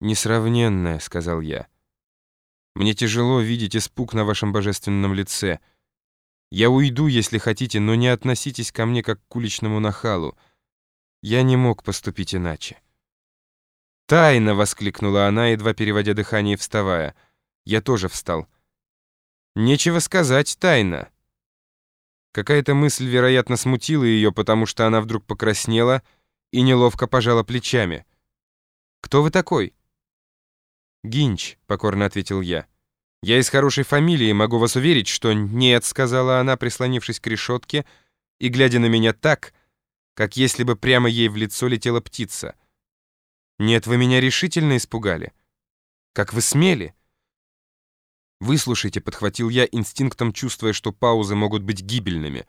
«Несравненная», — сказал я. «Мне тяжело видеть испуг на вашем божественном лице. Я уйду, если хотите, но не относитесь ко мне как к уличному нахалу. Я не мог поступить иначе». «Тайна!» — воскликнула она, едва переводя дыхание и вставая. Я тоже встал. «Нечего сказать, тайна!» Какая-то мысль, вероятно, смутила ее, потому что она вдруг покраснела и неловко пожала плечами. «Кто вы такой?» «Гинч», — покорно ответил я. «Я из хорошей фамилии, могу вас уверить, что нет», — сказала она, прислонившись к решетке и глядя на меня так, как если бы прямо ей в лицо летела птица. «Нет, вы меня решительно испугали. Как вы смели?» «Выслушайте», — подхватил я, инстинктом чувствуя, что паузы могут быть гибельными.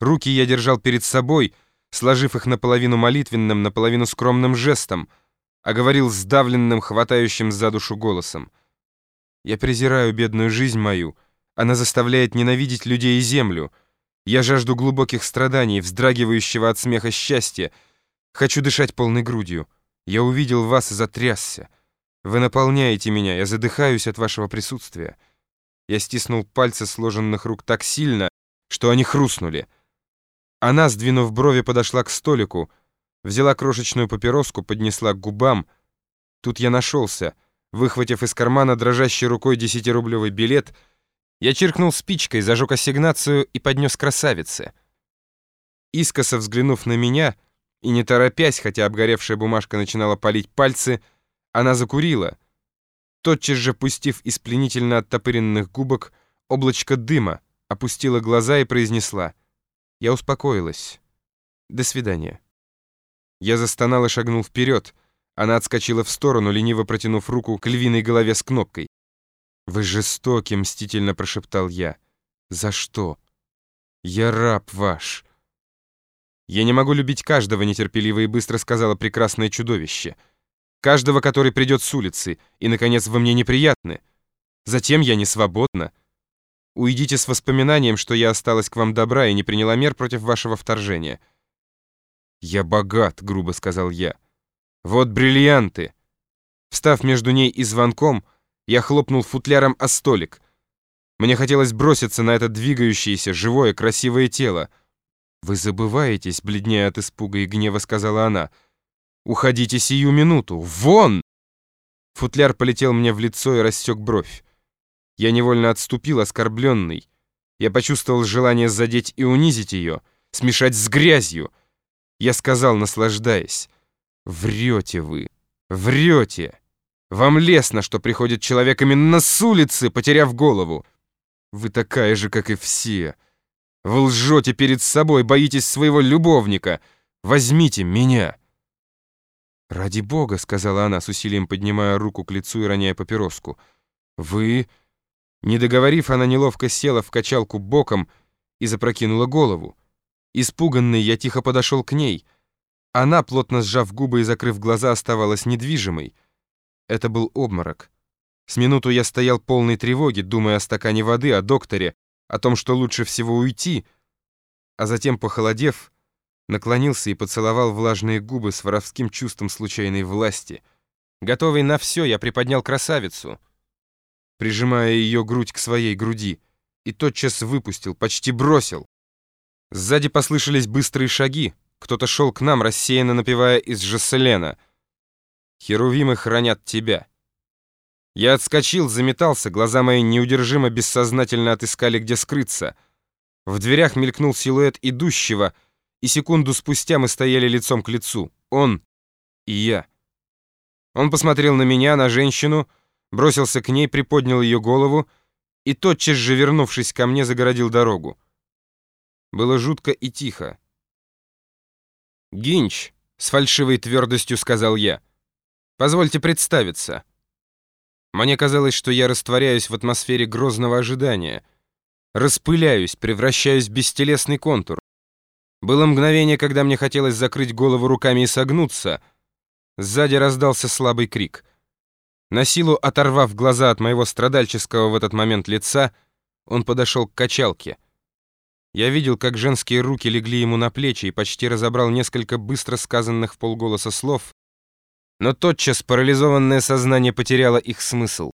Руки я держал перед собой, сложив их наполовину молитвенным, наполовину скромным жестом, а говорил сдавленным, хватающим за душу голосом. «Я презираю бедную жизнь мою. Она заставляет ненавидеть людей и землю. Я жажду глубоких страданий, вздрагивающего от смеха счастья. Хочу дышать полной грудью. Я увидел вас и затрясся. Вы наполняете меня, я задыхаюсь от вашего присутствия. Я стиснул пальцы сложенных рук так сильно, что они хрустнули. Она, сдвинув брови, подошла к столику, взяла крошечную папироску, поднесла к губам. Тут я нашелся. Выхватив из кармана дрожащей рукой десятирублевый билет, я чиркнул спичкой, зажег ассигнацию и поднес красавице. Искоса взглянув на меня и не торопясь, хотя обгоревшая бумажка начинала палить пальцы, она закурила. Тотчас же, пустив из пленительно оттопыренных губок облачко дыма, опустила глаза и произнесла. Я успокоилась. До свидания. Я застонал и шагнул вперед. Она отскочила в сторону, лениво протянув руку к львиной голове с кнопкой. «Вы жестоки», — мстительно прошептал я. «За что?» «Я раб ваш». «Я не могу любить каждого», — нетерпеливо и быстро сказала прекрасное чудовище. Каждого, который придет с улицы, и, наконец, вы мне неприятны. Затем я не свободна. Уйдите с воспоминанием, что я осталась к вам добра и не приняла мер против вашего вторжения». «Я богат», — грубо сказал я. «Вот бриллианты». Встав между ней и звонком, я хлопнул футляром о столик. Мне хотелось броситься на это двигающееся, живое, красивое тело. «Вы забываетесь», — бледнее от испуга и гнева сказала она, — «Уходите сию минуту! Вон!» Футляр полетел мне в лицо и рассек бровь. Я невольно отступил, оскорбленный. Я почувствовал желание задеть и унизить ее, смешать с грязью. Я сказал, наслаждаясь, «Врете вы, врете! Вам лестно, что приходит человек именно с улицы, потеряв голову. Вы такая же, как и все. Вы лжете перед собой, боитесь своего любовника. Возьмите меня!» «Ради бога», — сказала она, с усилием поднимая руку к лицу и роняя папироску. «Вы...» Не договорив, она неловко села в качалку боком и запрокинула голову. Испуганный, я тихо подошел к ней. Она, плотно сжав губы и закрыв глаза, оставалась недвижимой. Это был обморок. С минуту я стоял полной тревоги, думая о стакане воды, о докторе, о том, что лучше всего уйти, а затем, похолодев, наклонился и поцеловал влажные губы с воровским чувством случайной власти. Готовый на все, я приподнял красавицу, прижимая ее грудь к своей груди, и тотчас выпустил, почти бросил. Сзади послышались быстрые шаги, кто-то шел к нам, рассеянно напевая из Жаселена. «Херувимы хранят тебя». Я отскочил, заметался, глаза мои неудержимо бессознательно отыскали, где скрыться. В дверях мелькнул силуэт идущего — и секунду спустя мы стояли лицом к лицу. Он и я. Он посмотрел на меня, на женщину, бросился к ней, приподнял ее голову и, тотчас же вернувшись ко мне, загородил дорогу. Было жутко и тихо. «Гинч», — с фальшивой твердостью сказал я, — «позвольте представиться». Мне казалось, что я растворяюсь в атмосфере грозного ожидания, распыляюсь, превращаюсь в бестелесный контур. Было мгновение, когда мне хотелось закрыть голову руками и согнуться. Сзади раздался слабый крик. На силу оторвав глаза от моего страдальческого в этот момент лица, он подошел к качалке. Я видел, как женские руки легли ему на плечи и почти разобрал несколько быстро сказанных в полголоса слов, Но тотчас парализованное сознание потеряло их смысл.